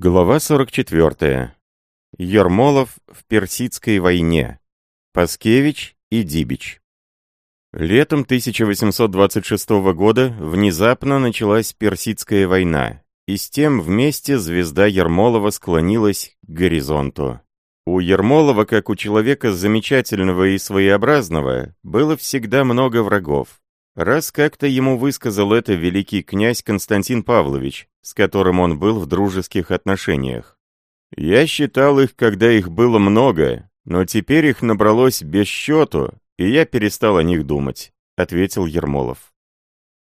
Глава 44. Ермолов в Персидской войне. Паскевич и Дибич. Летом 1826 года внезапно началась Персидская война, и с тем вместе звезда Ермолова склонилась к горизонту. У Ермолова, как у человека замечательного и своеобразного, было всегда много врагов. Раз как-то ему высказал это великий князь Константин Павлович, с которым он был в дружеских отношениях. «Я считал их, когда их было много, но теперь их набралось без счету, и я перестал о них думать», — ответил Ермолов.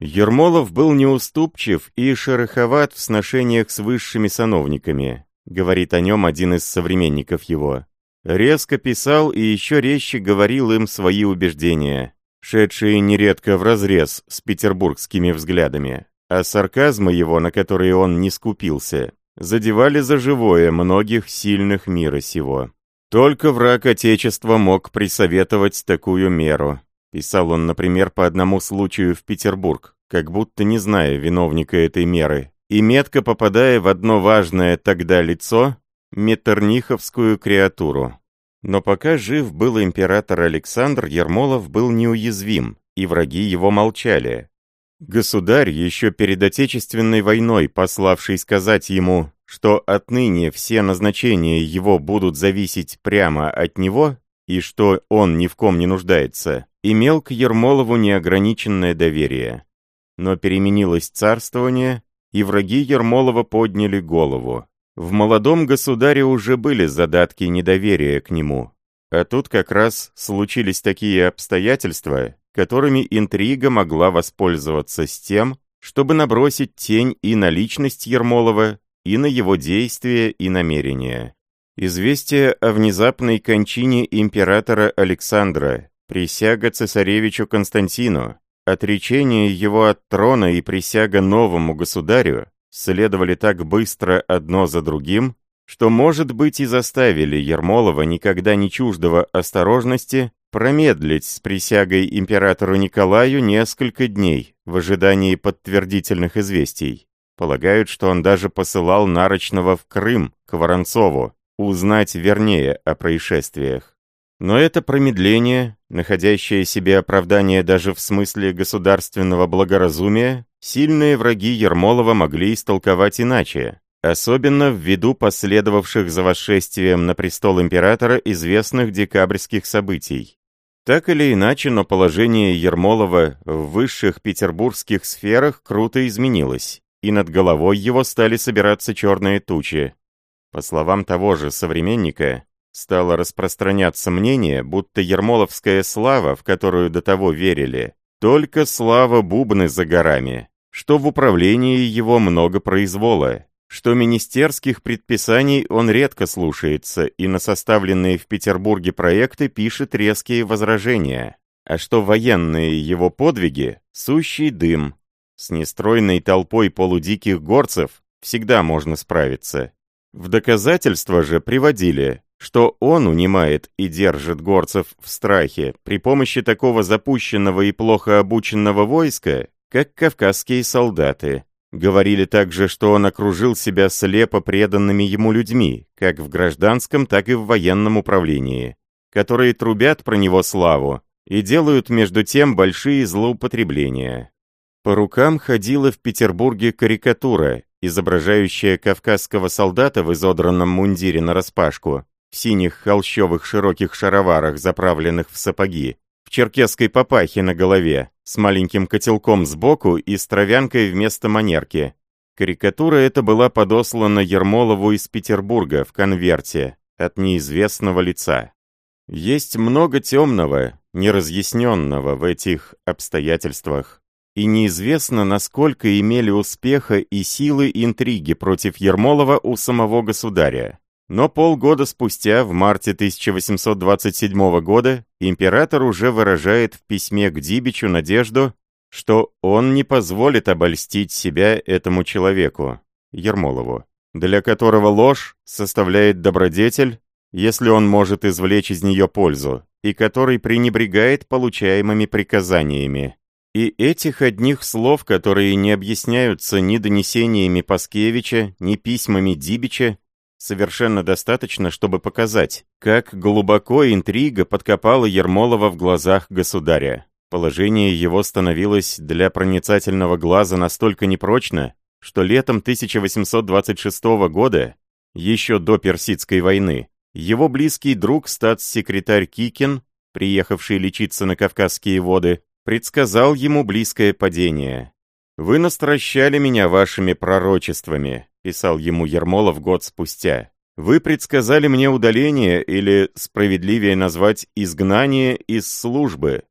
Ермолов был неуступчив и шероховат в сношениях с высшими сановниками, говорит о нем один из современников его. Резко писал и еще резче говорил им свои убеждения шедшие нередко вразрез с петербургскими взглядами, а сарказмы его, на которые он не скупился, задевали за живое многих сильных мира сего. Только враг Отечества мог присоветовать такую меру. Писал он, например, по одному случаю в Петербург, как будто не зная виновника этой меры, и метко попадая в одно важное тогда лицо, метерниховскую креатуру. Но пока жив был император Александр, Ермолов был неуязвим, и враги его молчали. Государь, еще перед Отечественной войной, пославший сказать ему, что отныне все назначения его будут зависеть прямо от него, и что он ни в ком не нуждается, имел к Ермолову неограниченное доверие. Но переменилось царствование, и враги Ермолова подняли голову. В молодом государе уже были задатки недоверия к нему. А тут как раз случились такие обстоятельства, которыми интрига могла воспользоваться с тем, чтобы набросить тень и на личность Ермолова, и на его действия и намерения. Известие о внезапной кончине императора Александра, присяга цесаревичу Константину, отречение его от трона и присяга новому государю следовали так быстро одно за другим, что, может быть, и заставили Ермолова, никогда не чуждого осторожности, промедлить с присягой императору Николаю несколько дней в ожидании подтвердительных известий. Полагают, что он даже посылал Нарочного в Крым, к Воронцову, узнать вернее о происшествиях. Но это промедление, находящее себе оправдание даже в смысле государственного благоразумия, Сильные враги Ермолова могли истолковать иначе, особенно ввиду последовавших за восшествием на престол императора известных декабрьских событий. Так или иначе, но положение Ермолова в высших петербургских сферах круто изменилось, и над головой его стали собираться черные тучи. По словам того же современника, стало распространяться мнение, будто ермоловская слава, в которую до того верили, только слава бубны за горами, что в управлении его много произвола, что министерских предписаний он редко слушается и на составленные в Петербурге проекты пишет резкие возражения, а что военные его подвиги — сущий дым. С нестройной толпой полудиких горцев всегда можно справиться. В доказательство же приводили, что он унимает и держит горцев в страхе при помощи такого запущенного и плохо обученного войска, как кавказские солдаты. Говорили также, что он окружил себя слепо преданными ему людьми, как в гражданском, так и в военном управлении, которые трубят про него славу и делают между тем большие злоупотребления. По рукам ходила в Петербурге карикатура, изображающая кавказского солдата в изодранном мундире нараспашку, в синих холщовых широких шароварах, заправленных в сапоги, в черкесской папахе на голове, с маленьким котелком сбоку и с травянкой вместо манерки. Карикатура эта была подослана Ермолову из Петербурга в конверте от неизвестного лица. Есть много темного, неразъясненного в этих обстоятельствах, и неизвестно, насколько имели успеха и силы интриги против Ермолова у самого государя. Но полгода спустя, в марте 1827 года, император уже выражает в письме к Дибичу надежду, что он не позволит обольстить себя этому человеку, Ермолову, для которого ложь составляет добродетель, если он может извлечь из нее пользу, и который пренебрегает получаемыми приказаниями. И этих одних слов, которые не объясняются ни донесениями Паскевича, ни письмами Дибича, совершенно достаточно, чтобы показать, как глубоко интрига подкопала Ермолова в глазах государя. Положение его становилось для проницательного глаза настолько непрочно, что летом 1826 года, еще до Персидской войны, его близкий друг статс-секретарь Кикин, приехавший лечиться на Кавказские воды, предсказал ему близкое падение. «Вы настращали меня вашими пророчествами», — писал ему Ермолов год спустя. «Вы предсказали мне удаление, или, справедливее назвать, изгнание из службы,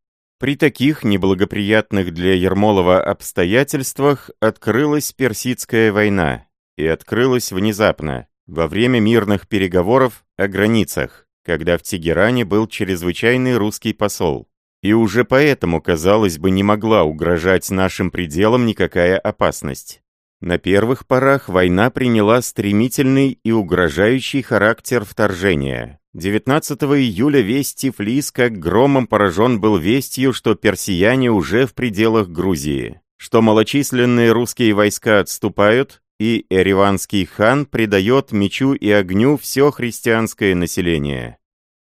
при таких неблагоприятных для Ермолова обстоятельствах открылась Персидская война, и открылась внезапно, во время мирных переговоров о границах, когда в Тегеране был чрезвычайный русский посол. И уже поэтому, казалось бы, не могла угрожать нашим пределам никакая опасность. На первых порах война приняла стремительный и угрожающий характер вторжения. 19 июля весь Тифлис как громом поражен был вестью, что персияне уже в пределах Грузии, что малочисленные русские войска отступают, и Эреванский хан предает мечу и огню все христианское население.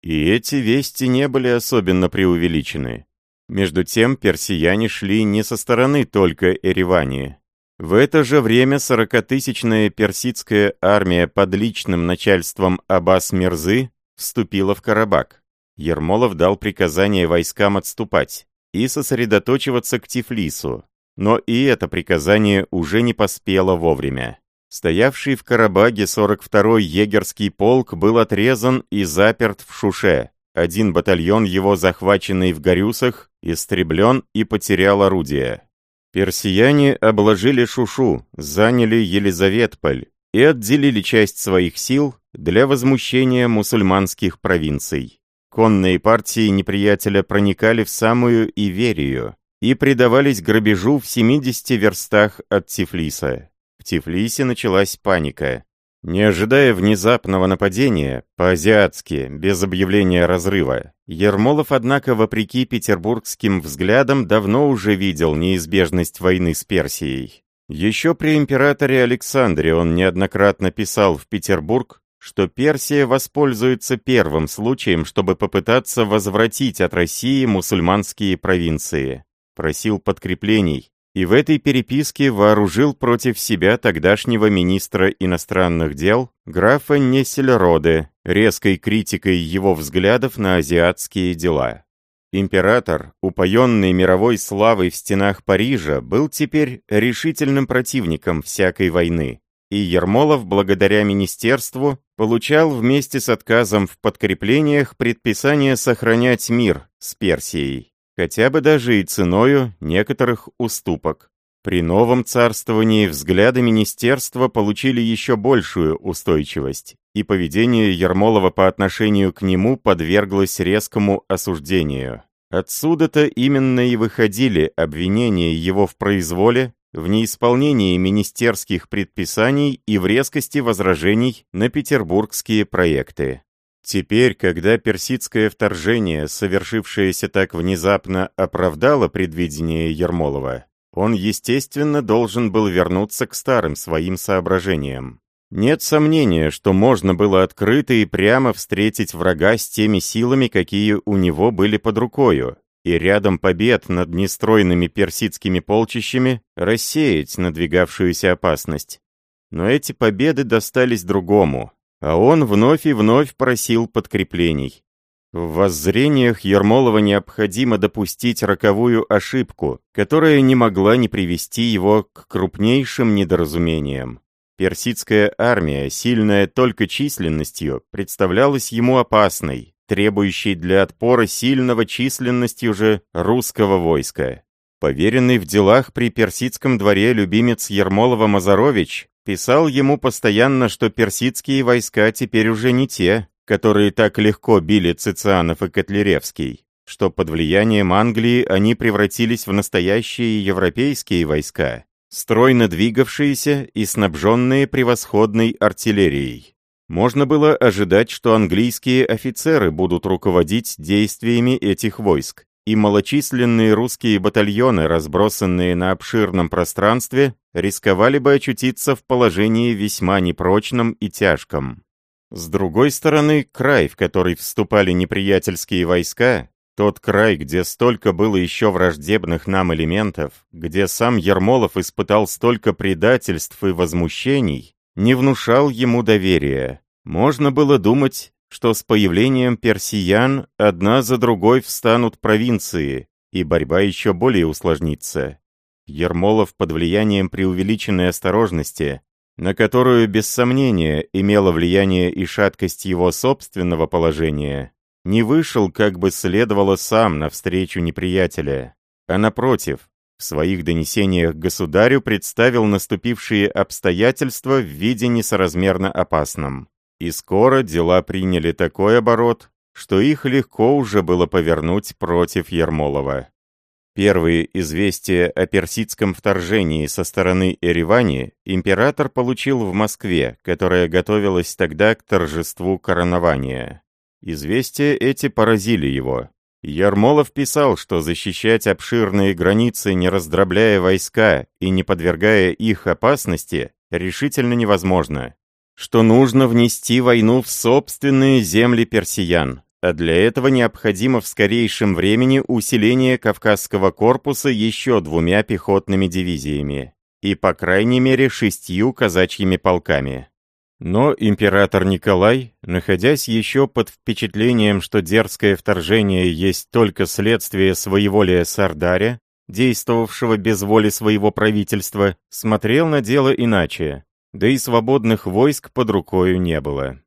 И эти вести не были особенно преувеличены. Между тем персияне шли не со стороны только Эревани. В это же время сорокатысячная персидская армия под личным начальством Аббас Мирзы вступила в Карабак. Ермолов дал приказание войскам отступать и сосредоточиваться к Тифлису. Но и это приказание уже не поспело вовремя. Стоявший в Карабаге 42-й егерский полк был отрезан и заперт в Шуше. Один батальон его, захваченный в Горюсах, истреблен и потерял орудие. Персияне обложили Шушу, заняли Елизаветполь и отделили часть своих сил для возмущения мусульманских провинций. Конные партии неприятеля проникали в самую Иверию и предавались грабежу в 70 верстах от Тифлиса. В Тифлисе началась паника. Не ожидая внезапного нападения, по-азиатски, без объявления разрыва, Ермолов, однако, вопреки петербургским взглядам, давно уже видел неизбежность войны с Персией. Еще при императоре Александре он неоднократно писал в Петербург, что Персия воспользуется первым случаем, чтобы попытаться возвратить от России мусульманские провинции. Просил подкреплений, и в этой переписке вооружил против себя тогдашнего министра иностранных дел графа Нессельроде, резкой критикой его взглядов на азиатские дела. Император, упоенный мировой славой в стенах Парижа, был теперь решительным противником всякой войны, и Ермолов, благодаря министерству, получал вместе с отказом в подкреплениях предписание сохранять мир с Персией, хотя бы даже и ценою некоторых уступок. При новом царствовании взгляды министерства получили еще большую устойчивость, и поведение Ермолова по отношению к нему подверглось резкому осуждению. Отсюда-то именно и выходили обвинения его в произволе, в неисполнении министерских предписаний и в резкости возражений на петербургские проекты. Теперь, когда персидское вторжение, совершившееся так внезапно, оправдало предвидение Ермолова, он, естественно, должен был вернуться к старым своим соображениям. Нет сомнения, что можно было открыто и прямо встретить врага с теми силами, какие у него были под рукою, и рядом побед над нестройными персидскими полчищами рассеять надвигавшуюся опасность. Но эти победы достались другому, а он вновь и вновь просил подкреплений. В воззрениях Ермолова необходимо допустить роковую ошибку, которая не могла не привести его к крупнейшим недоразумениям. Персидская армия, сильная только численностью, представлялась ему опасной, требующей для отпора сильного численностью же русского войска. Поверенный в делах при персидском дворе любимец Ермолова Мазарович писал ему постоянно, что персидские войска теперь уже не те, которые так легко били Цицианов и Котляревский, что под влиянием Англии они превратились в настоящие европейские войска, стройно двигавшиеся и снабженные превосходной артиллерией. Можно было ожидать, что английские офицеры будут руководить действиями этих войск, и малочисленные русские батальоны, разбросанные на обширном пространстве, рисковали бы очутиться в положении весьма непрочном и тяжком. С другой стороны, край, в который вступали неприятельские войска, тот край, где столько было еще враждебных нам элементов, где сам Ермолов испытал столько предательств и возмущений, не внушал ему доверия. Можно было думать, что с появлением персиян одна за другой встанут провинции, и борьба еще более усложнится. Ермолов под влиянием преувеличенной осторожности, на которую без сомнения имела влияние и шаткость его собственного положения, не вышел, как бы следовало сам навстречу неприятеля, а напротив, в своих донесениях государю представил наступившие обстоятельства в виде несоразмерно опасном. И скоро дела приняли такой оборот, что их легко уже было повернуть против Ермолова. Первые известия о персидском вторжении со стороны Эревани император получил в Москве, которая готовилась тогда к торжеству коронования. Известия эти поразили его. Ярмолов писал, что защищать обширные границы, не раздробляя войска и не подвергая их опасности, решительно невозможно. Что нужно внести войну в собственные земли персиян, а для этого необходимо в скорейшем времени усиление Кавказского корпуса еще двумя пехотными дивизиями и, по крайней мере, шестью казачьими полками. Но император Николай, находясь еще под впечатлением, что дерзкое вторжение есть только следствие своеволия Сардаря, действовавшего без воли своего правительства, смотрел на дело иначе, да и свободных войск под рукою не было.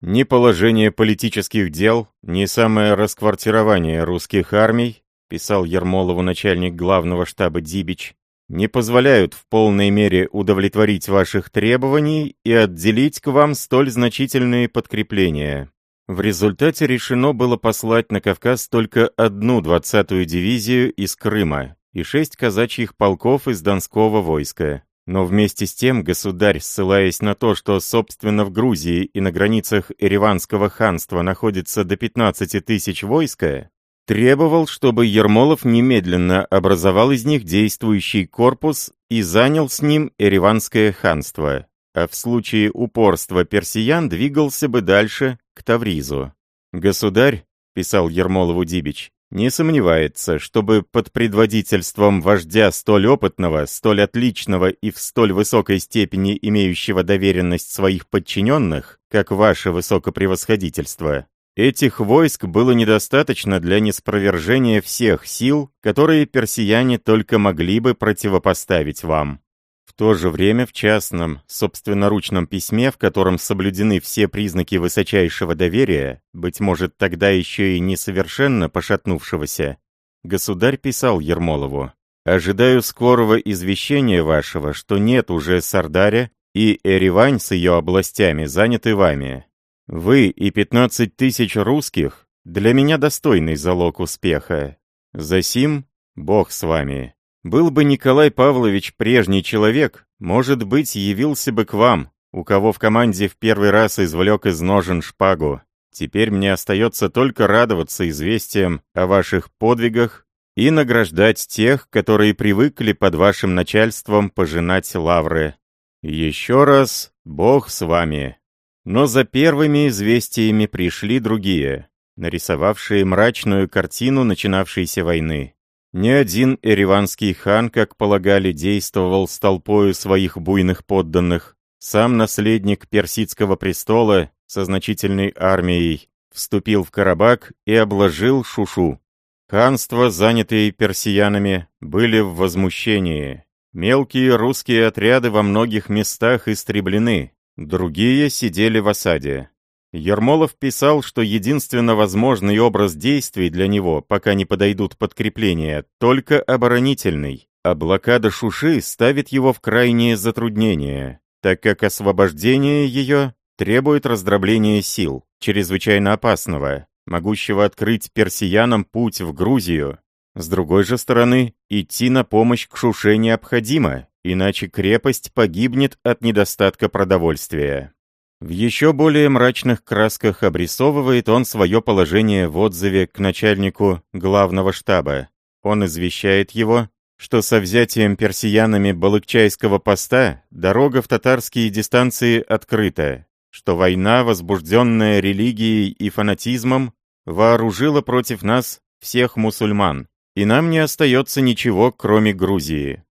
Ни положение политических дел, ни самое расквартирование русских армий, писал Ермолову начальник главного штаба Дибич, не позволяют в полной мере удовлетворить ваших требований и отделить к вам столь значительные подкрепления. В результате решено было послать на Кавказ только одну двадцатую дивизию из Крыма и шесть казачьих полков из Донского войска. Но вместе с тем государь, ссылаясь на то, что собственно в Грузии и на границах Ереванского ханства находится до 15 тысяч войска, требовал, чтобы Ермолов немедленно образовал из них действующий корпус и занял с ним Ереванское ханство, а в случае упорства персиян двигался бы дальше, к Тавризу. «Государь», — писал Ермолову Дибич, не сомневается, чтобы под предводительством вождя столь опытного, столь отличного и в столь высокой степени имеющего доверенность своих подчиненных, как ваше высокопревосходительство, Этих войск было недостаточно для неспровержения всех сил, которые персияне только могли бы противопоставить вам. В то же время в частном, собственноручном письме, в котором соблюдены все признаки высочайшего доверия, быть может тогда еще и несовершенно пошатнувшегося, государь писал Ермолову, «Ожидаю скорого извещения вашего, что нет уже Сардаря, и Эревань с ее областями заняты вами, вы и 15 тысяч русских для меня достойный залог успеха. Засим, Бог с вами. Был бы Николай Павлович прежний человек, может быть, явился бы к вам, у кого в команде в первый раз извлек из ножен шпагу. Теперь мне остается только радоваться известиям о ваших подвигах и награждать тех, которые привыкли под вашим начальством пожинать лавры. Еще раз, Бог с вами. Но за первыми известиями пришли другие, нарисовавшие мрачную картину начинавшейся войны. Ни один эреванский хан, как полагали, действовал с толпою своих буйных подданных. Сам наследник персидского престола со значительной армией вступил в Карабак и обложил Шушу. Ханства, занятые персиянами, были в возмущении. Мелкие русские отряды во многих местах истреблены, Другие сидели в осаде. Ермолов писал, что единственно возможный образ действий для него, пока не подойдут подкрепления, только оборонительный, а блокада Шуши ставит его в крайнее затруднение, так как освобождение ее требует раздробления сил, чрезвычайно опасного, могущего открыть персиянам путь в Грузию. С другой же стороны, идти на помощь к Шуше необходимо, иначе крепость погибнет от недостатка продовольствия. В еще более мрачных красках обрисовывает он свое положение в отзыве к начальнику главного штаба. Он извещает его, что со взятием персиянами Балыкчайского поста дорога в татарские дистанции открыта, что война, возбужденная религией и фанатизмом, вооружила против нас всех мусульман, и нам не остается ничего, кроме Грузии.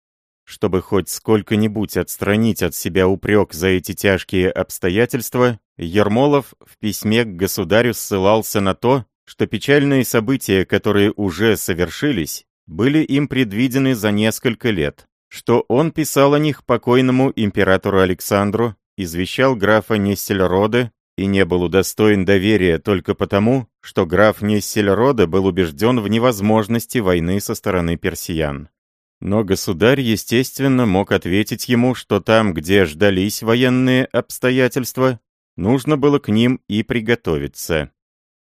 Чтобы хоть сколько-нибудь отстранить от себя упрек за эти тяжкие обстоятельства, Ермолов в письме к государю ссылался на то, что печальные события, которые уже совершились, были им предвидены за несколько лет, что он писал о них покойному императору Александру, извещал графа Нессельроде и не был удостоен доверия только потому, что граф Нессельроде был убежден в невозможности войны со стороны персиян. Но государь, естественно, мог ответить ему, что там, где ждались военные обстоятельства, нужно было к ним и приготовиться.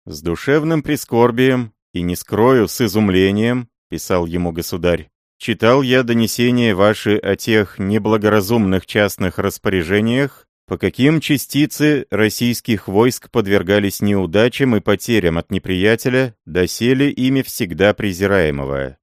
«С душевным прискорбием, и не скрою, с изумлением», — писал ему государь, «читал я донесения ваши о тех неблагоразумных частных распоряжениях, по каким частицы российских войск подвергались неудачам и потерям от неприятеля, доселе ими всегда презираемого.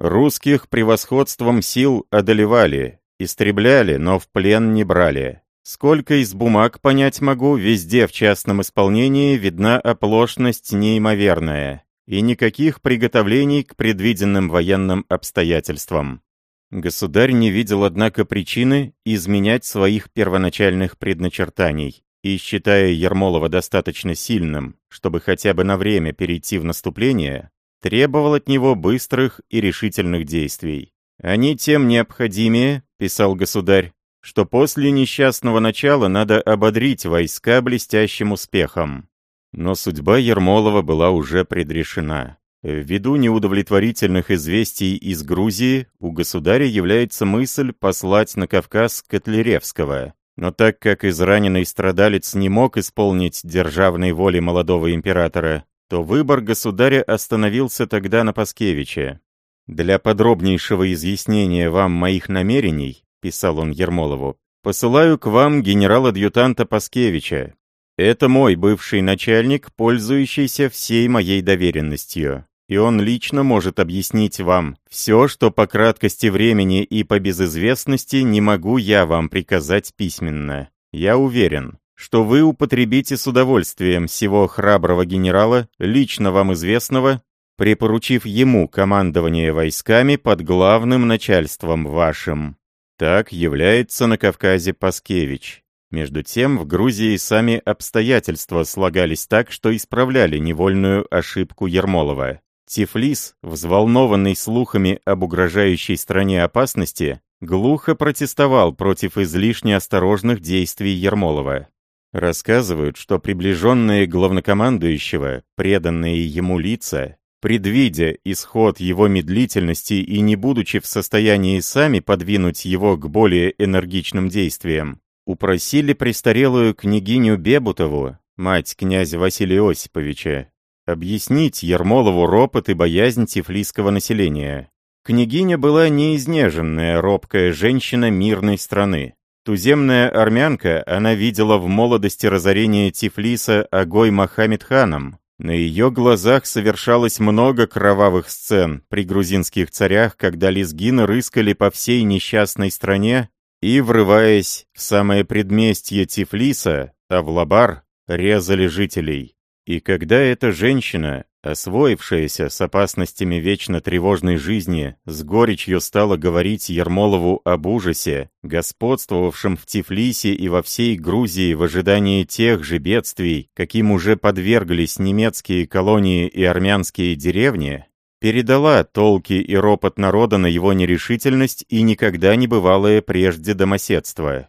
Русских превосходством сил одолевали, истребляли, но в плен не брали. Сколько из бумаг понять могу, везде в частном исполнении видна оплошность неимоверная, и никаких приготовлений к предвиденным военным обстоятельствам. Государь не видел, однако, причины изменять своих первоначальных предначертаний, и, считая Ермолова достаточно сильным, чтобы хотя бы на время перейти в наступление, требовал от него быстрых и решительных действий. «Они тем необходимее», — писал государь, что после несчастного начала надо ободрить войска блестящим успехом. Но судьба Ермолова была уже предрешена. Ввиду неудовлетворительных известий из Грузии, у государя является мысль послать на Кавказ Котляревского. Но так как израненный страдалец не мог исполнить державной воли молодого императора, то выбор государя остановился тогда на Паскевиче. «Для подробнейшего изъяснения вам моих намерений», — писал он Ермолову, «посылаю к вам генерал-адъютанта Паскевича. Это мой бывший начальник, пользующийся всей моей доверенностью, и он лично может объяснить вам все, что по краткости времени и по безызвестности не могу я вам приказать письменно. Я уверен, что вы употребите с удовольствием всего храброго генерала, лично вам известного, припоручив ему командование войсками под главным начальством вашим. Так является на Кавказе Паскевич. Между тем, в Грузии сами обстоятельства слагались так, что исправляли невольную ошибку Ермолова. Тифлис, взволнованный слухами об угрожающей стране опасности, глухо протестовал против излишне осторожных действий Ермолова. Рассказывают, что приближенные главнокомандующего, преданные ему лица, предвидя исход его медлительности и не будучи в состоянии сами подвинуть его к более энергичным действиям, упросили престарелую княгиню Бебутову, мать князя Василия Осиповича, объяснить Ермолову ропот и боязнь тифлисского населения. Княгиня была неизнеженная, робкая женщина мирной страны. Туземная армянка, она видела в молодости разорение Тифлиса Агой Мохаммед-ханом. На ее глазах совершалось много кровавых сцен при грузинских царях, когда лезгины рыскали по всей несчастной стране и, врываясь в самое предместье Тифлиса, Авлабар, резали жителей. И когда эта женщина, освоившаяся с опасностями вечно тревожной жизни, с горечью стала говорить Ермолову об ужасе, господствовавшем в Тифлисе и во всей Грузии в ожидании тех же бедствий, каким уже подверглись немецкие колонии и армянские деревни, передала толки и ропот народа на его нерешительность и никогда не бывалое прежде домоседство.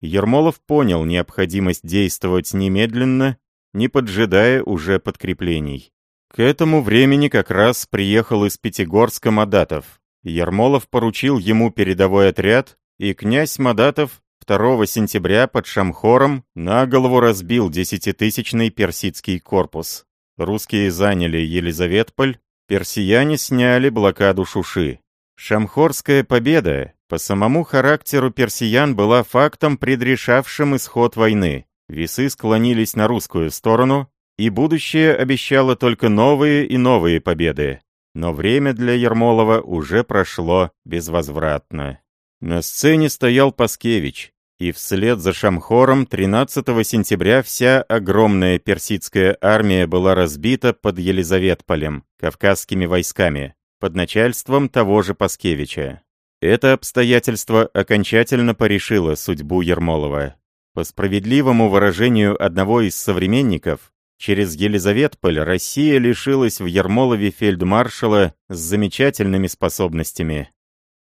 Ермолов понял необходимость действовать немедленно, не поджидая уже подкреплений. К этому времени как раз приехал из Пятигорска Мадатов. Ермолов поручил ему передовой отряд, и князь Мадатов 2 сентября под Шамхором на голову разбил десятитысячный персидский корпус. Русские заняли Елизаветполь, персияне сняли блокаду Шуши. Шамхорская победа по самому характеру персиян была фактом, предрешавшим исход войны. Весы склонились на русскую сторону, и будущее обещало только новые и новые победы. Но время для Ермолова уже прошло безвозвратно. На сцене стоял Паскевич, и вслед за Шамхором 13 сентября вся огромная персидская армия была разбита под Елизаветполем, кавказскими войсками, под начальством того же Паскевича. Это обстоятельство окончательно порешило судьбу Ермолова. По справедливому выражению одного из современников, через Елизаветполь Россия лишилась в Ермолове фельдмаршала с замечательными способностями.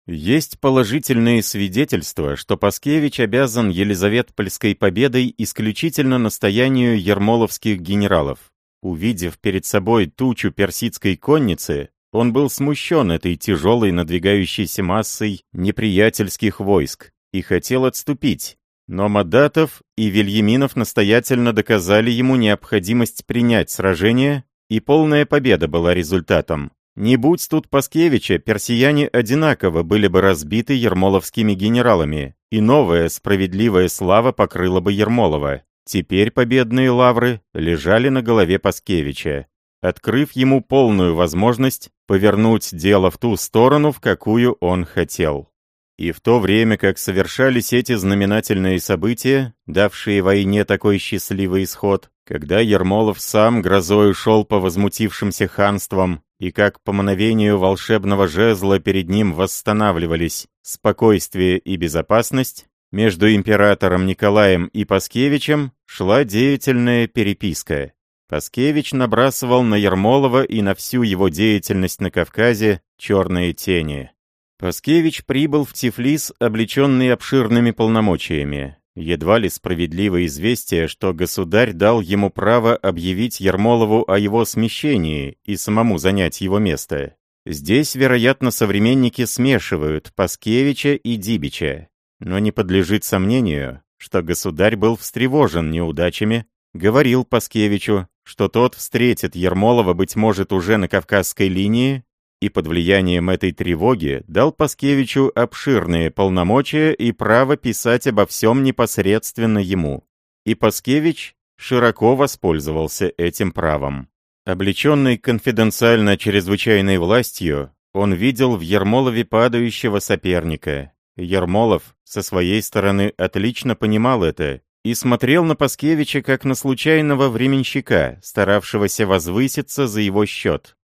Есть положительные свидетельства, что Паскевич обязан Елизаветпольской победой исключительно настоянию ермоловских генералов. Увидев перед собой тучу персидской конницы, он был смущен этой тяжелой надвигающейся массой неприятельских войск и хотел отступить. Но Мадатов и Вильяминов настоятельно доказали ему необходимость принять сражение, и полная победа была результатом. Не будь тут Паскевича, персияне одинаково были бы разбиты ермоловскими генералами, и новая справедливая слава покрыла бы Ермолова. Теперь победные лавры лежали на голове Паскевича, открыв ему полную возможность повернуть дело в ту сторону, в какую он хотел. И в то время, как совершались эти знаменательные события, давшие войне такой счастливый исход, когда Ермолов сам грозой шел по возмутившимся ханствам, и как по мановению волшебного жезла перед ним восстанавливались спокойствие и безопасность, между императором Николаем и Паскевичем шла деятельная переписка. Паскевич набрасывал на Ермолова и на всю его деятельность на Кавказе черные тени. Паскевич прибыл в Тифлис, облеченный обширными полномочиями. Едва ли справедливо известие, что государь дал ему право объявить Ермолову о его смещении и самому занять его место. Здесь, вероятно, современники смешивают Паскевича и Дибича. Но не подлежит сомнению, что государь был встревожен неудачами, говорил Паскевичу, что тот встретит Ермолова, быть может, уже на Кавказской линии, и под влиянием этой тревоги дал Паскевичу обширные полномочия и право писать обо всем непосредственно ему. И Паскевич широко воспользовался этим правом. Облеченный конфиденциально чрезвычайной властью, он видел в Ермолове падающего соперника. Ермолов со своей стороны отлично понимал это и смотрел на Паскевича как на случайного временщика, старавшегося возвыситься за его счет.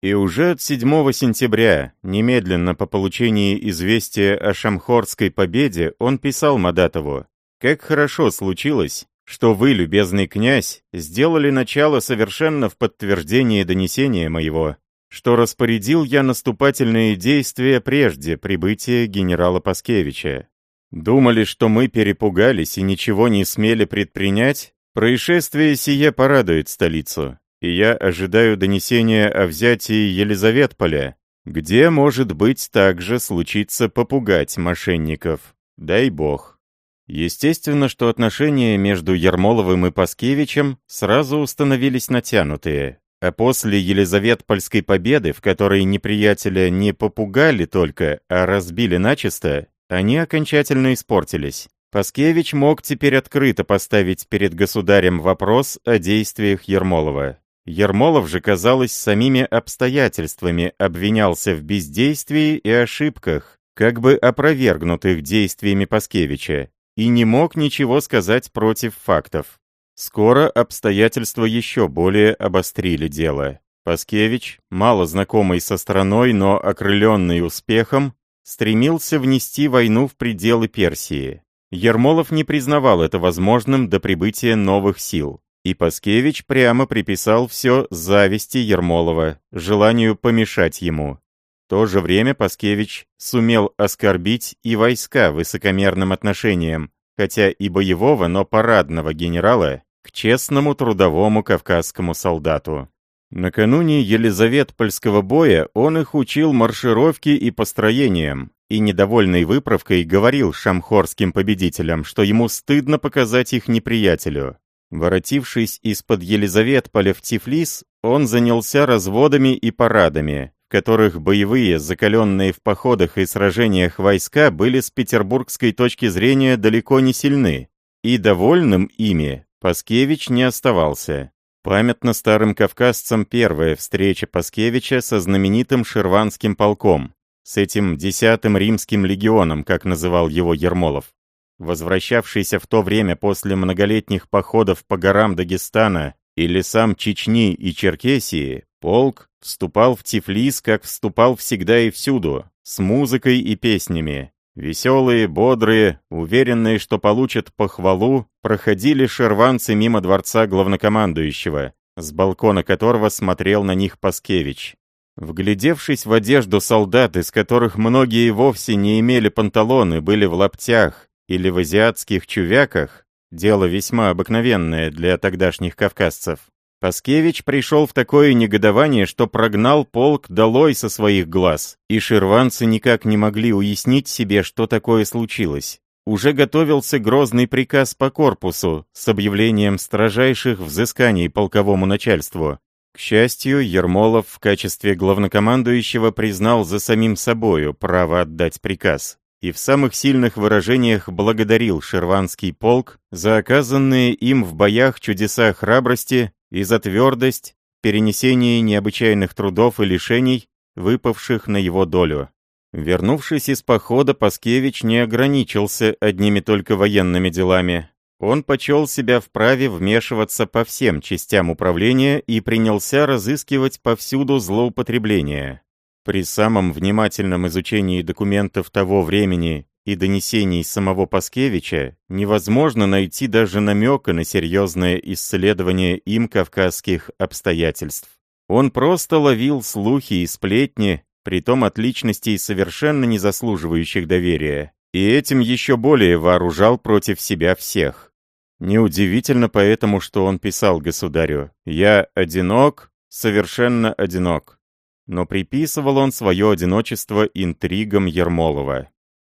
И уже от 7 сентября, немедленно по получении известия о Шамхорской победе, он писал Мадатову, «Как хорошо случилось, что вы, любезный князь, сделали начало совершенно в подтверждение донесения моего, что распорядил я наступательные действия прежде прибытия генерала Паскевича. Думали, что мы перепугались и ничего не смели предпринять? Происшествие сие порадует столицу и я ожидаю донесения о взятии Елизаветполя, где, может быть, также случится попугать мошенников. Дай бог. Естественно, что отношения между Ермоловым и Паскевичем сразу установились натянутые, а после Елизаветпольской победы, в которой неприятеля не попугали только, а разбили начисто, они окончательно испортились. Паскевич мог теперь открыто поставить перед государем вопрос о действиях Ермолова. Ермолов же, казалось, самими обстоятельствами обвинялся в бездействии и ошибках, как бы опровергнутых действиями Паскевича, и не мог ничего сказать против фактов. Скоро обстоятельства еще более обострили дело. Паскевич, мало знакомый со страной, но окрыленный успехом, стремился внести войну в пределы Персии. Ермолов не признавал это возможным до прибытия новых сил. И Паскевич прямо приписал все зависти Ермолова, желанию помешать ему. В то же время Паскевич сумел оскорбить и войска высокомерным отношением, хотя и боевого, но парадного генерала, к честному трудовому кавказскому солдату. Накануне Елизаветпольского боя он их учил маршировке и построениям, и недовольной выправкой говорил шамхорским победителям, что ему стыдно показать их неприятелю. Воротившись из-под Елизаветполя в Тифлис, он занялся разводами и парадами, в которых боевые, закаленные в походах и сражениях войска были с петербургской точки зрения далеко не сильны. и довольным ими Паскевич не оставался. Памятна старым кавказцам первая встреча Паскевича со знаменитым шерванским полком, с этим десятым римским легионом, как называл его Ермолов. Возвращавшийся в то время после многолетних походов по горам Дагестана и лесам Чечни и Черкесии, полк вступал в Тифлис, как вступал всегда и всюду, с музыкой и песнями. Веселые, бодрые, уверенные, что получат похвалу, проходили шерванцы мимо дворца главнокомандующего, с балкона которого смотрел на них Паскевич. Вглядевшись в одежду солдат, из которых многие вовсе не имели панталоны, были в лаптях или в азиатских чувяках, дело весьма обыкновенное для тогдашних кавказцев, Паскевич пришел в такое негодование, что прогнал полк долой со своих глаз, и ширванцы никак не могли уяснить себе, что такое случилось. Уже готовился грозный приказ по корпусу с объявлением строжайших взысканий полковому начальству. К счастью, Ермолов в качестве главнокомандующего признал за самим собою право отдать приказ и в самых сильных выражениях благодарил Шерванский полк за оказанные им в боях чудеса храбрости и за твердость в перенесении необычайных трудов и лишений, выпавших на его долю. Вернувшись из похода, Паскевич не ограничился одними только военными делами. Он почел себя вправе вмешиваться по всем частям управления и принялся разыскивать повсюду злоупотребления. При самом внимательном изучении документов того времени и донесений самого Паскевича невозможно найти даже намека на серьезное исследование им кавказских обстоятельств. Он просто ловил слухи и сплетни, притом от личностей совершенно не заслуживающих доверия, и этим еще более вооружал против себя всех. Неудивительно поэтому, что он писал государю «Я одинок, совершенно одинок». Но приписывал он свое одиночество интригам Ермолова.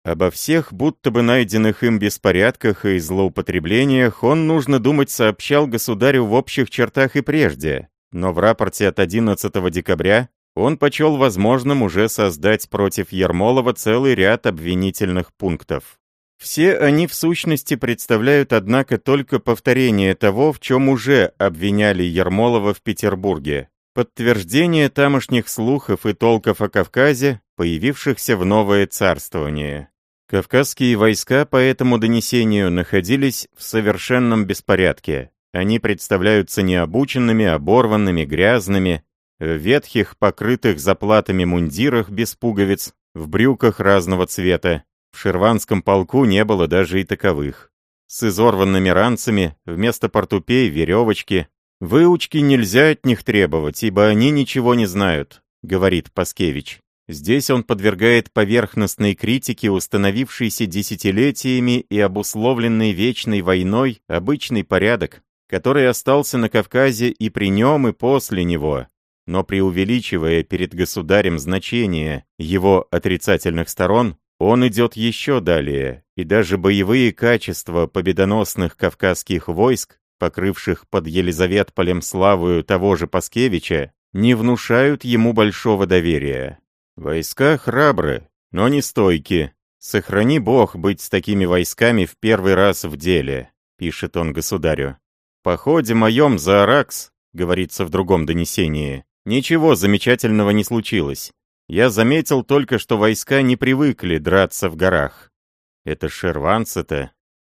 Обо всех будто бы найденных им беспорядках и злоупотреблениях он, нужно думать, сообщал государю в общих чертах и прежде, но в рапорте от 11 декабря он почел возможным уже создать против Ермолова целый ряд обвинительных пунктов. Все они в сущности представляют, однако, только повторение того, в чем уже обвиняли Ермолова в Петербурге, подтверждение тамошних слухов и толков о Кавказе, появившихся в новое царствование. Кавказские войска по этому донесению находились в совершенном беспорядке. Они представляются необученными, оборванными, грязными, в ветхих, покрытых заплатами мундирах без пуговиц, в брюках разного цвета. В шерванском полку не было даже и таковых. С изорванными ранцами, вместо портупей веревочки. Выучки нельзя от них требовать, ибо они ничего не знают, говорит Паскевич. Здесь он подвергает поверхностной критике установившийся десятилетиями и обусловленный вечной войной обычный порядок, который остался на Кавказе и при нем, и после него, но преувеличивая перед государем значение его отрицательных сторон, он идет еще далее, и даже боевые качества победоносных кавказских войск, покрывших под Елизаветполем славою того же Паскевича, не внушают ему большого доверия. Войска храбры, но не стойки. Сохрани Бог быть с такими войсками в первый раз в деле, пишет он государю. Походе моем за Аракс, говорится в другом донесении, ничего замечательного не случилось. Я заметил только, что войска не привыкли драться в горах. Это шерванцы-то.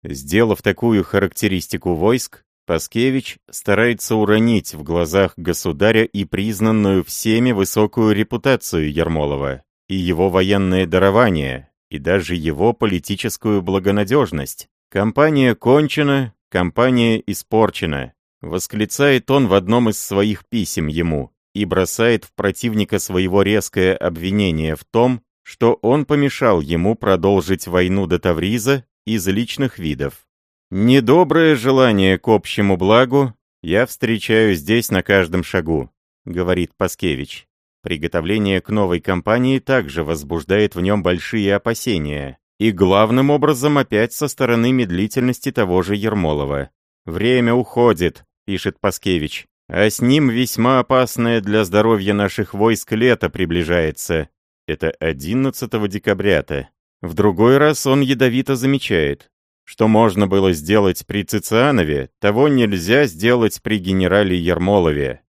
Сделав такую характеристику войск, Паскевич старается уронить в глазах государя и признанную всеми высокую репутацию Ермолова, и его военное дарование, и даже его политическую благонадежность. Компания кончена, компания испорчена, восклицает он в одном из своих писем ему и бросает в противника своего резкое обвинение в том, что он помешал ему продолжить войну до Тавриза из личных видов. «Недоброе желание к общему благу я встречаю здесь на каждом шагу», — говорит Паскевич. Приготовление к новой кампании также возбуждает в нем большие опасения, и главным образом опять со стороны медлительности того же Ермолова. «Время уходит», — пишет Паскевич, «а с ним весьма опасное для здоровья наших войск лето приближается». Это 11 декабря-то. В другой раз он ядовито замечает. Что можно было сделать при Цицианове, того нельзя сделать при генерале Ермолове.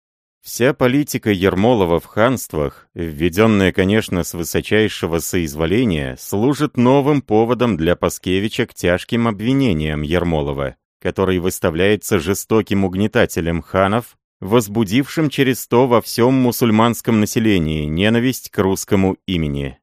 Вся политика Ермолова в ханствах, введенная, конечно, с высочайшего соизволения, служит новым поводом для Паскевича к тяжким обвинениям Ермолова, который выставляется жестоким угнетателем ханов, возбудившим через то во всем мусульманском населении ненависть к русскому имени.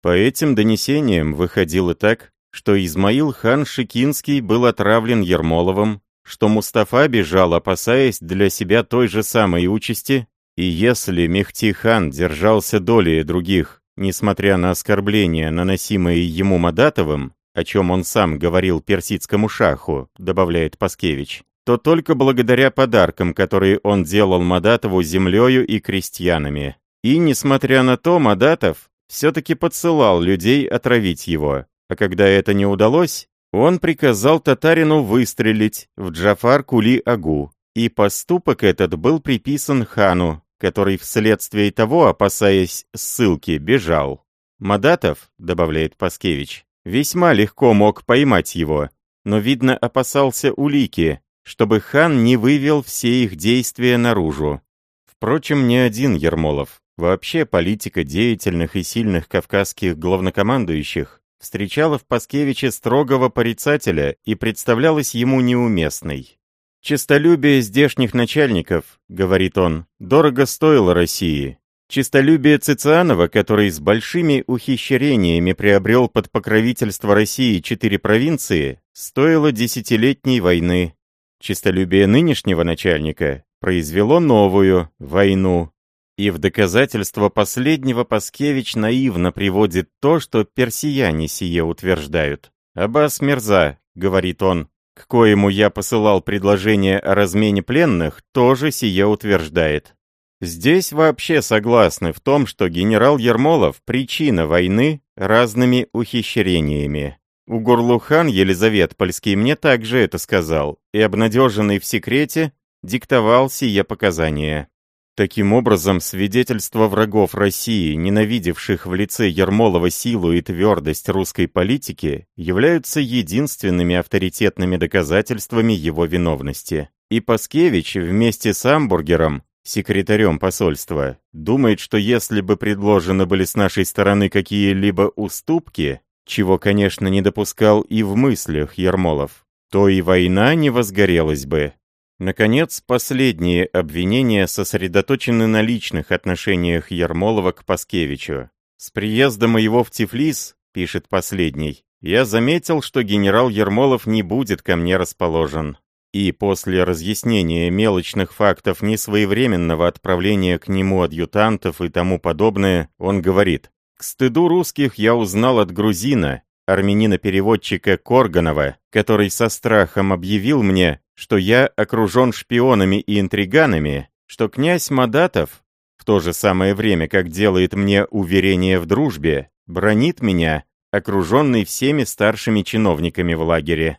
По этим донесениям выходило так, что Измаил хан Шикинский был отравлен Ермоловым, что Мустафа бежал, опасаясь для себя той же самой участи, и если Мехти хан держался долей других, несмотря на оскорбления, наносимые ему Мадатовым, о чем он сам говорил персидскому шаху, добавляет Паскевич, то только благодаря подаркам, которые он делал Мадатову землею и крестьянами. И, несмотря на то, Мадатов все-таки подсылал людей отравить его, а когда это не удалось, он приказал татарину выстрелить в Джафар Кули-Агу, и поступок этот был приписан хану, который вследствие того, опасаясь ссылки, бежал. Мадатов, добавляет Паскевич, весьма легко мог поймать его, но, видно, опасался улики, чтобы хан не вывел все их действия наружу. Впрочем, не один Ермолов. Вообще политика деятельных и сильных кавказских главнокомандующих встречала в Паскевиче строгого порицателя и представлялась ему неуместной. «Чистолюбие здешних начальников, — говорит он, — дорого стоило России. Чистолюбие Цицианова, который с большими ухищрениями приобрел под покровительство России четыре провинции, стоило десятилетней войны. Чистолюбие нынешнего начальника произвело новую войну, и в доказательство последнего Паскевич наивно приводит то, что персияне сие утверждают. «Аббас Мирза», — говорит он, — «к коему я посылал предложение о размене пленных, тоже сие утверждает». Здесь вообще согласны в том, что генерал Ермолов – причина войны разными ухищрениями. Угурлухан Елизавет Польский мне также это сказал, и обнадеженный в секрете диктовал сие показания. Таким образом, свидетельства врагов России, ненавидевших в лице Ермолова силу и твердость русской политики, являются единственными авторитетными доказательствами его виновности. И Паскевич вместе с Амбургером, секретарем посольства, думает, что если бы предложены были с нашей стороны какие-либо уступки, чего, конечно, не допускал и в мыслях Ермолов, то и война не возгорелась бы, Наконец, последние обвинения сосредоточены на личных отношениях Ермолова к Паскевичу. «С приездом моего в Тифлис, — пишет последний, — я заметил, что генерал Ермолов не будет ко мне расположен. И после разъяснения мелочных фактов несвоевременного отправления к нему адъютантов и тому подобное, он говорит, «К стыду русских я узнал от грузина, армянина-переводчика Корганова, который со страхом объявил мне, что я окружен шпионами и интриганами, что князь Мадатов, в то же самое время, как делает мне уверение в дружбе, бронит меня, окруженный всеми старшими чиновниками в лагере.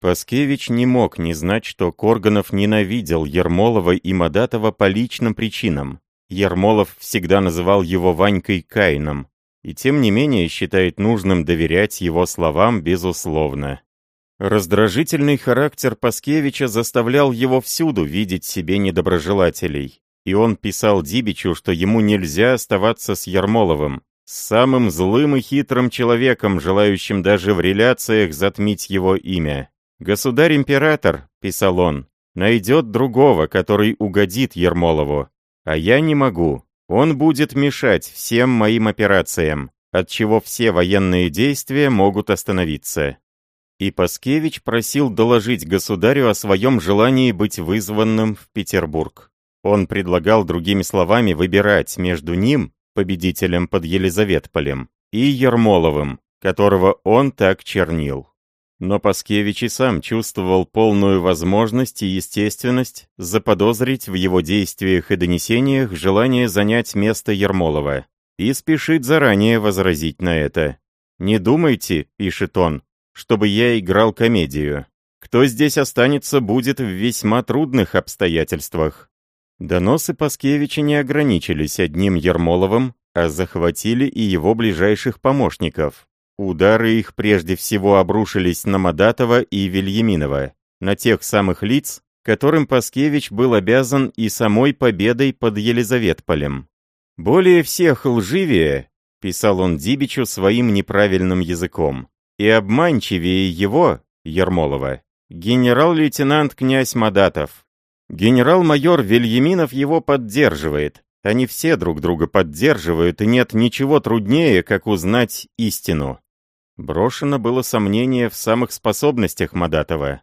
Паскевич не мог не знать, что Корганов ненавидел Ермолова и Мадатова по личным причинам. Ермолов всегда называл его Ванькой Кайном, и тем не менее считает нужным доверять его словам безусловно. Раздражительный характер Паскевича заставлял его всюду видеть себе недоброжелателей, и он писал Дибичу, что ему нельзя оставаться с Ермоловым, с самым злым и хитрым человеком, желающим даже в реляциях затмить его имя. «Государь-император», — писал он, — «найдет другого, который угодит Ермолову, а я не могу. Он будет мешать всем моим операциям, от чего все военные действия могут остановиться». И Паскевич просил доложить государю о своем желании быть вызванным в Петербург. Он предлагал другими словами выбирать между ним, победителем под Елизаветполем, и Ермоловым, которого он так чернил. Но Паскевич и сам чувствовал полную возможность и естественность заподозрить в его действиях и донесениях желание занять место Ермолова, и спешит заранее возразить на это. «Не думайте», — пишет он, чтобы я играл комедию. Кто здесь останется, будет в весьма трудных обстоятельствах. Доносы Паскевича не ограничились одним Ермоловым, а захватили и его ближайших помощников. Удары их прежде всего обрушились на Мадатова и Вильяминова, на тех самых лиц, которым Паскевич был обязан и самой победой под Елизаветполем. «Более всех лживее», — писал он Дибичу своим неправильным языком, «и обманчивее его, Ермолова, генерал-лейтенант князь Мадатов. Генерал-майор Вильяминов его поддерживает. Они все друг друга поддерживают, и нет ничего труднее, как узнать истину». Брошено было сомнение в самых способностях Мадатова.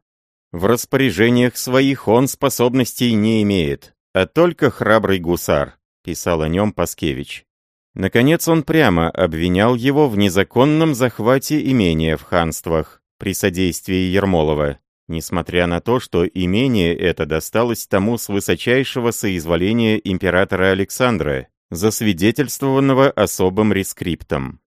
В распоряжениях своих он способностей не имеет, а только храбрый гусар, писал о нем Паскевич. Наконец он прямо обвинял его в незаконном захвате имения в ханствах при содействии Ермолова, несмотря на то, что имение это досталось тому с высочайшего соизволения императора Александра, засвидетельствованного особым рескриптом.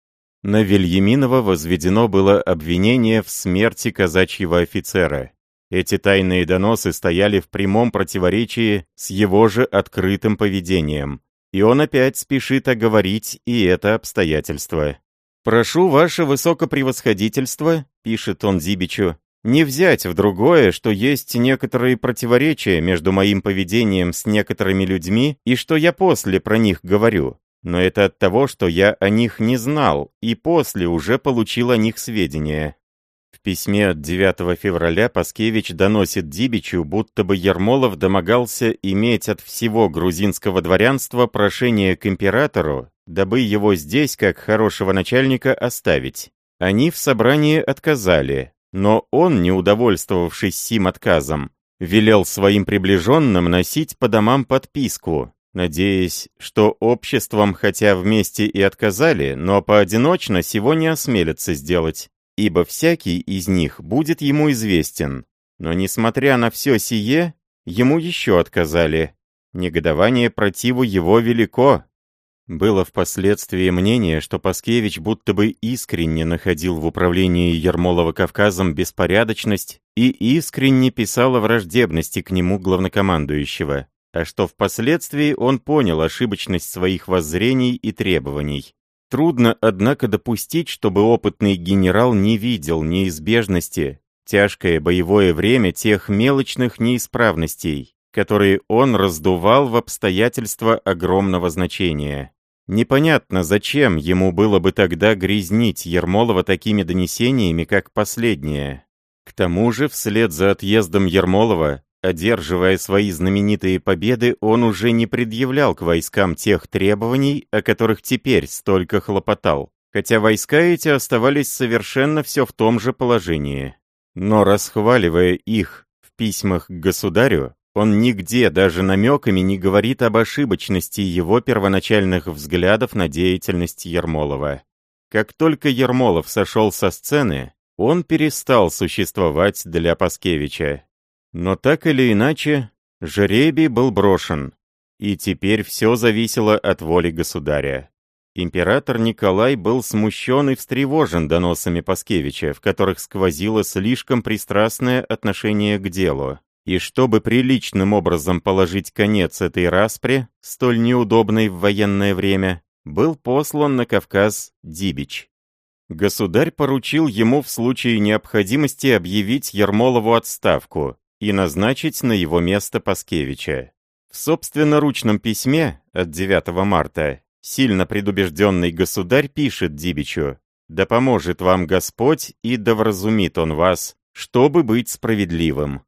На Вильяминова возведено было обвинение в смерти казачьего офицера, эти тайные доносы стояли в прямом противоречии с его же открытым поведением, и он опять спешит оговорить и это обстоятельство. «Прошу ваше высокопревосходительство», — пишет он Зибичу, «не взять в другое, что есть некоторые противоречия между моим поведением с некоторыми людьми и что я после про них говорю. Но это от того, что я о них не знал и после уже получил о них сведения письме от 9 февраля Паскевич доносит Дибичу, будто бы Ермолов домогался иметь от всего грузинского дворянства прошение к императору, дабы его здесь, как хорошего начальника, оставить. Они в собрании отказали, но он, не удовольствовавшись сим отказом, велел своим приближенным носить по домам подписку, надеясь, что обществом хотя вместе и отказали, но поодиночно сего не осмелятся сделать ибо всякий из них будет ему известен. Но несмотря на все сие, ему еще отказали. Негодование противу его велико. Было впоследствии мнение, что Паскевич будто бы искренне находил в управлении Ермолова Кавказом беспорядочность и искренне писал о враждебности к нему главнокомандующего, а что впоследствии он понял ошибочность своих воззрений и требований. Трудно, однако, допустить, чтобы опытный генерал не видел неизбежности, тяжкое боевое время тех мелочных неисправностей, которые он раздувал в обстоятельства огромного значения. Непонятно, зачем ему было бы тогда грязнить Ермолова такими донесениями, как последнее. К тому же, вслед за отъездом Ермолова, Одерживая свои знаменитые победы, он уже не предъявлял к войскам тех требований, о которых теперь столько хлопотал, хотя войска эти оставались совершенно все в том же положении. Но расхваливая их в письмах к государю, он нигде даже намеками не говорит об ошибочности его первоначальных взглядов на деятельность Ермолова. Как только Ермолов сошел со сцены, он перестал существовать для Паскевича, но так или иначе, жребий был брошен, и теперь все зависело от воли государя. Император Николай был смущен и встревожен доносами Паскевича, в которых сквозило слишком пристрастное отношение к делу. И чтобы приличным образом положить конец этой распре, столь неудобной в военное время, был послан на Кавказ Дибич. Государь поручил ему в случае необходимости объявить Ермолову отставку, и назначить на его место Паскевича. В собственноручном письме от 9 марта сильно предубежденный государь пишет Дибичу «Да поможет вам Господь и да вразумит Он вас, чтобы быть справедливым».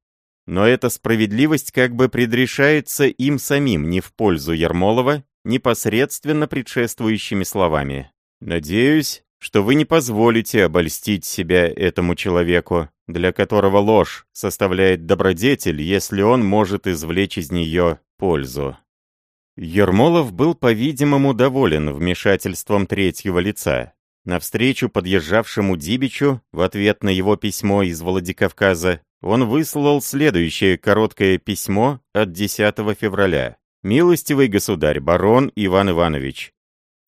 Но эта справедливость как бы предрешается им самим не в пользу Ермолова, непосредственно предшествующими словами. «Надеюсь, что вы не позволите обольстить себя этому человеку, для которого ложь составляет добродетель, если он может извлечь из нее пользу. Ермолов был, по-видимому, доволен вмешательством третьего лица. Навстречу подъезжавшему Дибичу, в ответ на его письмо из Владикавказа, он выслал следующее короткое письмо от 10 февраля. «Милостивый государь, барон Иван Иванович,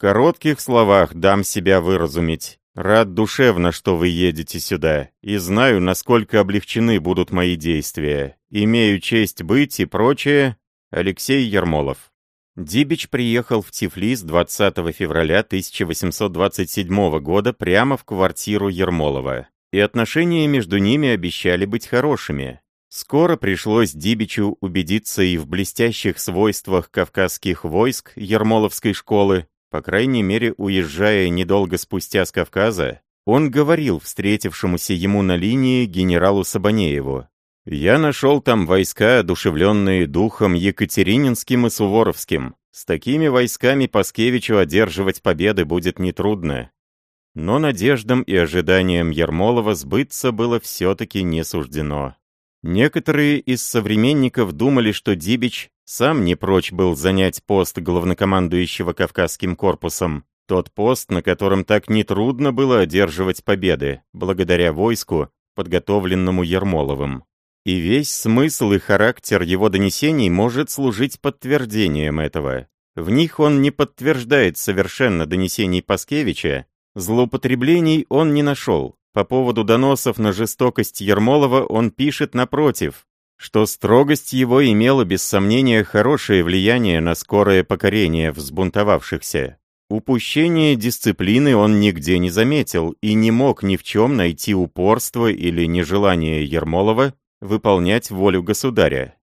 коротких словах дам себя выразумить. Рад душевно, что вы едете сюда, и знаю, насколько облегчены будут мои действия. Имею честь быть и прочее. Алексей Ермолов. Дибич приехал в Тифлис 20 февраля 1827 года прямо в квартиру Ермолова, и отношения между ними обещали быть хорошими. Скоро пришлось Дибичу убедиться и в блестящих свойствах кавказских войск Ермоловской школы, по крайней мере, уезжая недолго спустя с Кавказа, он говорил встретившемуся ему на линии генералу Сабанееву, «Я нашел там войска, одушевленные духом Екатерининским и Суворовским. С такими войсками Паскевичу одерживать победы будет нетрудно». Но надеждам и ожиданиям Ермолова сбыться было все-таки не суждено. Некоторые из современников думали, что Дибич сам не прочь был занять пост главнокомандующего Кавказским корпусом, тот пост, на котором так нетрудно было одерживать победы, благодаря войску, подготовленному Ермоловым. И весь смысл и характер его донесений может служить подтверждением этого. В них он не подтверждает совершенно донесений Паскевича, злоупотреблений он не нашел, по поводу доносов на жестокость Ермолова он пишет напротив, что строгость его имела без сомнения хорошее влияние на скорое покорение взбунтовавшихся. Упущение дисциплины он нигде не заметил и не мог ни в чем найти упорство или нежелание Ермолова выполнять волю государя.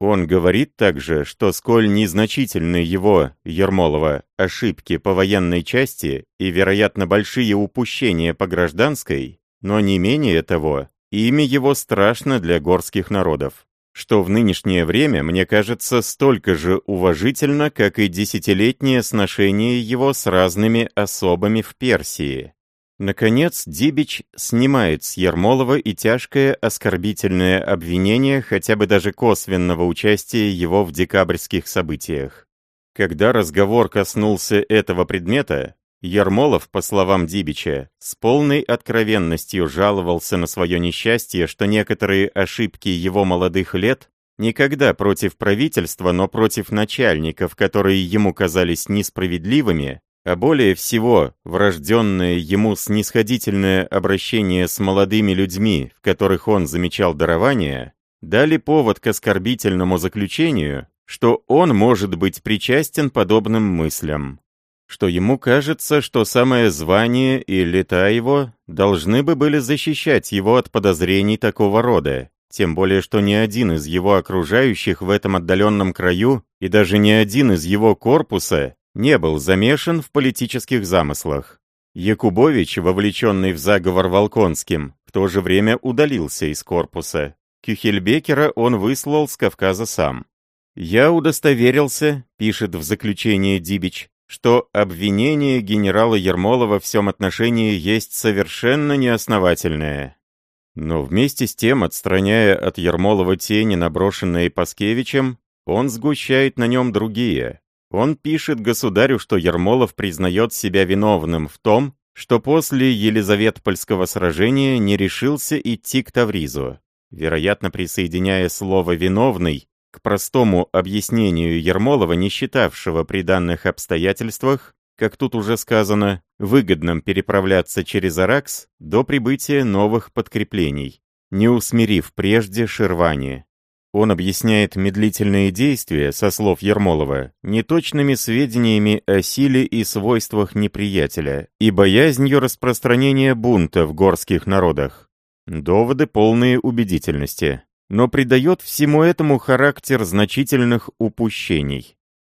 Он говорит также, что сколь незначительны его, Ермолова, ошибки по военной части и, вероятно, большие упущения по гражданской, но не менее того, имя его страшно для горских народов, что в нынешнее время, мне кажется, столько же уважительно, как и десятилетнее сношение его с разными особами в Персии. Наконец, Дибич снимает с Ермолова и тяжкое оскорбительное обвинение хотя бы даже косвенного участия его в декабрьских событиях. Когда разговор коснулся этого предмета, Ермолов, по словам Дибича, с полной откровенностью жаловался на свое несчастье, что некоторые ошибки его молодых лет никогда против правительства, но против начальников, которые ему казались несправедливыми, а более всего врожденное ему снисходительное обращение с молодыми людьми, в которых он замечал дарование, дали повод к оскорбительному заключению, что он может быть причастен подобным мыслям, что ему кажется, что самое звание и лета его должны бы были защищать его от подозрений такого рода, тем более что ни один из его окружающих в этом отдаленном краю и даже ни один из его корпуса не был замешан в политических замыслах. Якубович, вовлеченный в заговор Волконским, в то же время удалился из корпуса. Кюхельбекера он выслал с Кавказа сам. «Я удостоверился», — пишет в заключении Дибич, что обвинение генерала Ермолова в всем отношении есть совершенно неосновательное. Но вместе с тем, отстраняя от Ермолова тени, наброшенные Паскевичем, он сгущает на нем другие. Он пишет государю, что Ермолов признает себя виновным в том, что после Елизаветпольского сражения не решился идти к Тавризу, вероятно, присоединяя слово «виновный» к простому объяснению Ермолова, не считавшего при данных обстоятельствах, как тут уже сказано, выгодным переправляться через Аракс до прибытия новых подкреплений, не усмирив прежде Ширвани. Он объясняет медлительные действия, со слов Ермолова, неточными сведениями о силе и свойствах неприятеля и боязнью распространения бунта в горских народах. Доводы полные убедительности, но придает всему этому характер значительных упущений.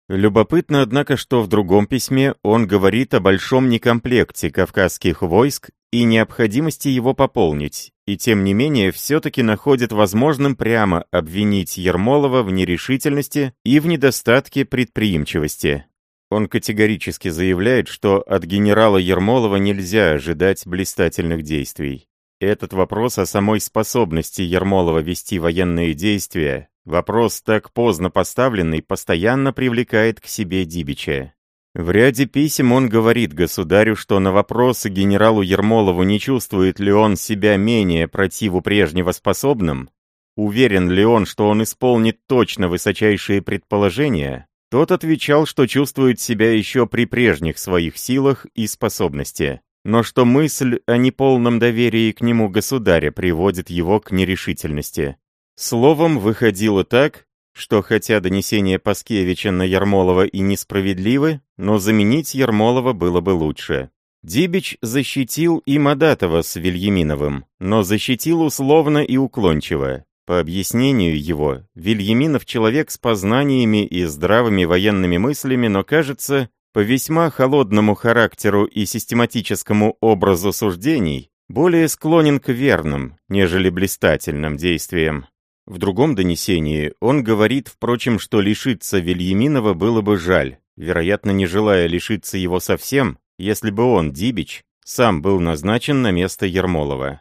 Любопытно, однако, что в другом письме он говорит о большом некомплекте кавказских войск и необходимости его пополнить, и тем не менее все-таки находит возможным прямо обвинить Ермолова в нерешительности и в недостатке предприимчивости. Он категорически заявляет, что от генерала Ермолова нельзя ожидать блистательных действий. Этот вопрос о самой способности Ермолова вести военные действия, вопрос так поздно поставленный, постоянно привлекает к себе Дибича. В ряде писем он говорит государю, что на вопросы генералу Ермолову, не чувствует ли он себя менее противу прежнего способным, уверен ли он, что он исполнит точно высочайшие предположения, тот отвечал, что чувствует себя еще при прежних своих силах и способности, но что мысль о неполном доверии к нему государя приводит его к нерешительности. Словом, выходило так, что хотя донесения Паскевича на Ермолова и несправедливы, но заменить Ермолова было бы лучше. Дибич защитил и Мадатова с Вильяминовым, но защитил условно и уклончиво. По объяснению его, Вильяминов человек с познаниями и здравыми военными мыслями, но, кажется, по весьма холодному характеру и систематическому образу суждений, более склонен к верным, нежели блистательным действиям. В другом донесении он говорит, впрочем, что лишиться Вильяминова было бы жаль, вероятно, не желая лишиться его совсем, если бы он, Дибич, сам был назначен на место Ермолова.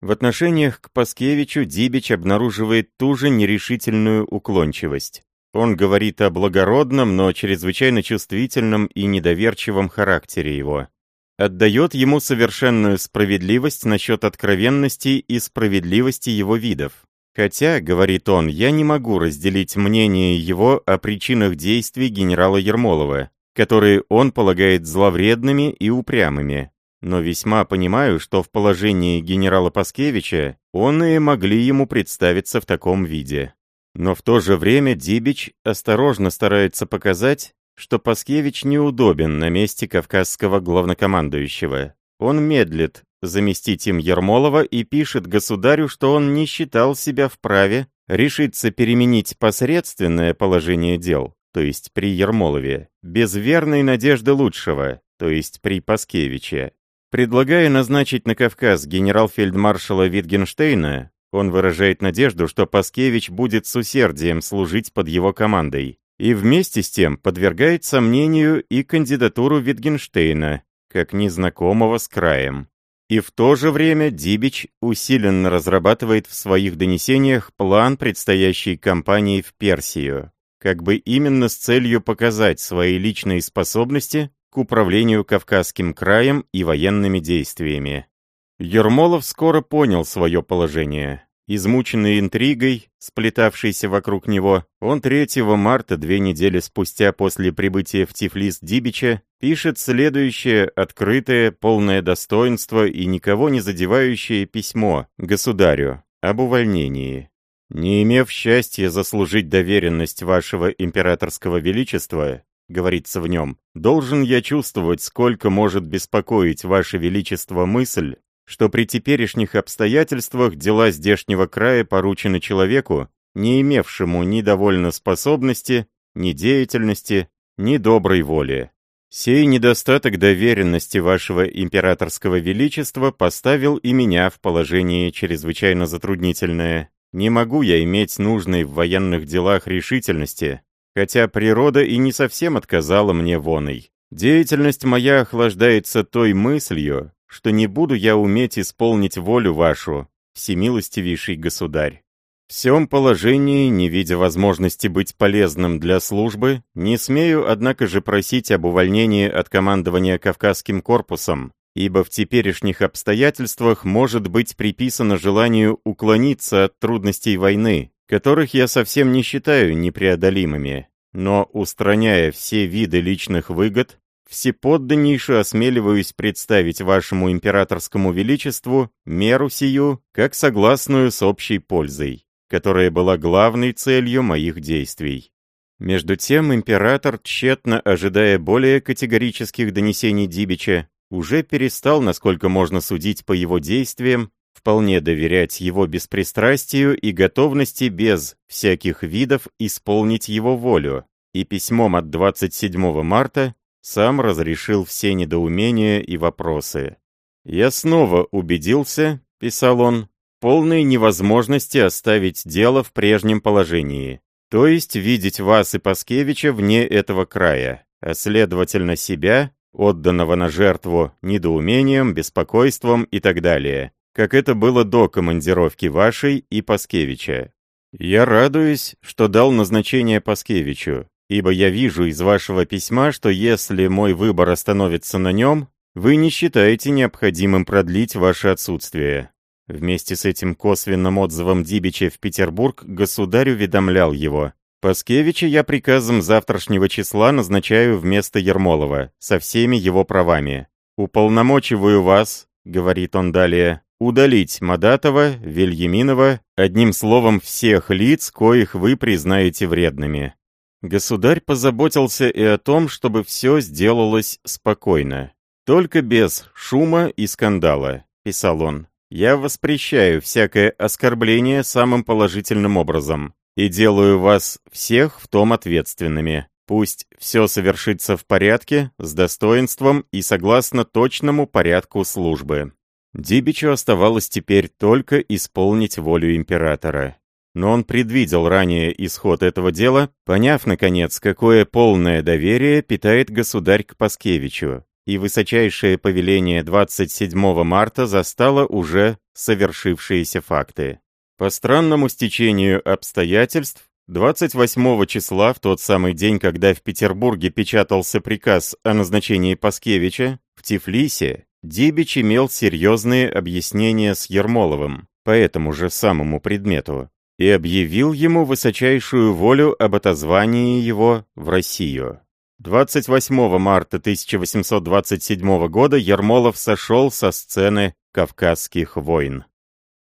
В отношениях к Паскевичу Дибич обнаруживает ту же нерешительную уклончивость. Он говорит о благородном, но чрезвычайно чувствительном и недоверчивом характере его. Отдает ему совершенную справедливость насчет откровенности и справедливости его видов. Хотя, говорит он, я не могу разделить мнение его о причинах действий генерала Ермолова, которые он полагает зловредными и упрямыми. Но весьма понимаю, что в положении генерала Паскевича он и могли ему представиться в таком виде. Но в то же время Дибич осторожно старается показать, что Паскевич неудобен на месте кавказского главнокомандующего. Он медлит заместить им Ермолова и пишет государю, что он не считал себя вправе решиться переменить посредственное положение дел, то есть при Ермолове, без верной надежды лучшего, то есть при Паскевиче. Предлагая назначить на Кавказ генерал-фельдмаршала Витгенштейна, он выражает надежду, что Паскевич будет с усердием служить под его командой, и вместе с тем подвергает сомнению и кандидатуру Витгенштейна, как незнакомого с краем. И в то же время Дибич усиленно разрабатывает в своих донесениях план предстоящей кампании в Персию, как бы именно с целью показать свои личные способности к управлению Кавказским краем и военными действиями. Ермолов скоро понял свое положение. Измученный интригой, сплетавшейся вокруг него, он 3 марта, две недели спустя после прибытия в Тифлис Дибича, пишет следующее открытое, полное достоинство и никого не задевающее письмо государю об увольнении. «Не имев счастья заслужить доверенность вашего императорского величества, — говорится в нем, — должен я чувствовать, сколько может беспокоить ваше величество мысль, что при теперешних обстоятельствах дела здешнего края поручены человеку, не имевшему ни довольно способности, ни деятельности, ни доброй воли. Сей недостаток доверенности вашего императорского величества поставил и меня в положение чрезвычайно затруднительное. Не могу я иметь нужной в военных делах решительности, хотя природа и не совсем отказала мне воной. Деятельность моя охлаждается той мыслью, что не буду я уметь исполнить волю вашу, всемилостивейший государь. В всем положении, не видя возможности быть полезным для службы, не смею, однако же, просить об увольнении от командования Кавказским корпусом, ибо в теперешних обстоятельствах может быть приписано желанию уклониться от трудностей войны, которых я совсем не считаю непреодолимыми, но, устраняя все виды личных выгод, всеподданнейше осмеливаюсь представить вашему императорскому величеству меру сию как согласную с общей пользой, которая была главной целью моих действий. Между тем император, тщетно ожидая более категорических донесений Дибича, уже перестал, насколько можно судить по его действиям, вполне доверять его беспристрастию и готовности без всяких видов исполнить его волю, и письмом от 27 марта сам разрешил все недоумения и вопросы. «Я снова убедился», — писал он, — «полной невозможности оставить дело в прежнем положении, то есть видеть вас и Паскевича вне этого края, а следовательно себя, отданного на жертву недоумением, беспокойством и так далее, как это было до командировки вашей и Паскевича. Я радуюсь, что дал назначение Паскевичу, ибо я вижу из вашего письма, что если мой выбор остановится на нем, вы не считаете необходимым продлить ваше отсутствие. Вместе с этим косвенным отзывом Дибича в Петербург государь уведомлял его. Паскевича я приказом завтрашнего числа назначаю вместо Ермолова, со всеми его правами. «Уполномочиваю вас», — говорит он далее, удалить Мадатова, Вильяминова, одним словом, всех лиц, коих вы признаете вредными. Государь позаботился и о том, чтобы все сделалось спокойно. Только без шума и скандала, писал он. Я воспрещаю всякое оскорбление самым положительным образом и делаю вас всех в том ответственными. Пусть все совершится в порядке, с достоинством и согласно точному порядку службы. Дибичу оставалось теперь только исполнить волю императора. Но он предвидел ранее исход этого дела, поняв, наконец, какое полное доверие питает государь к Паскевичу, и высочайшее повеление 27 марта застало уже совершившиеся факты. По странному стечению обстоятельств, 28 числа, в тот самый день, когда в Петербурге печатался приказ о назначении Паскевича, в Тифлисе Дибич имел серьезные объяснения с Ермоловым по этому же самому предмету и объявил ему высочайшую волю об отозвании его в Россию. 28 марта 1827 года Ермолов сошел со сцены Кавказских войн.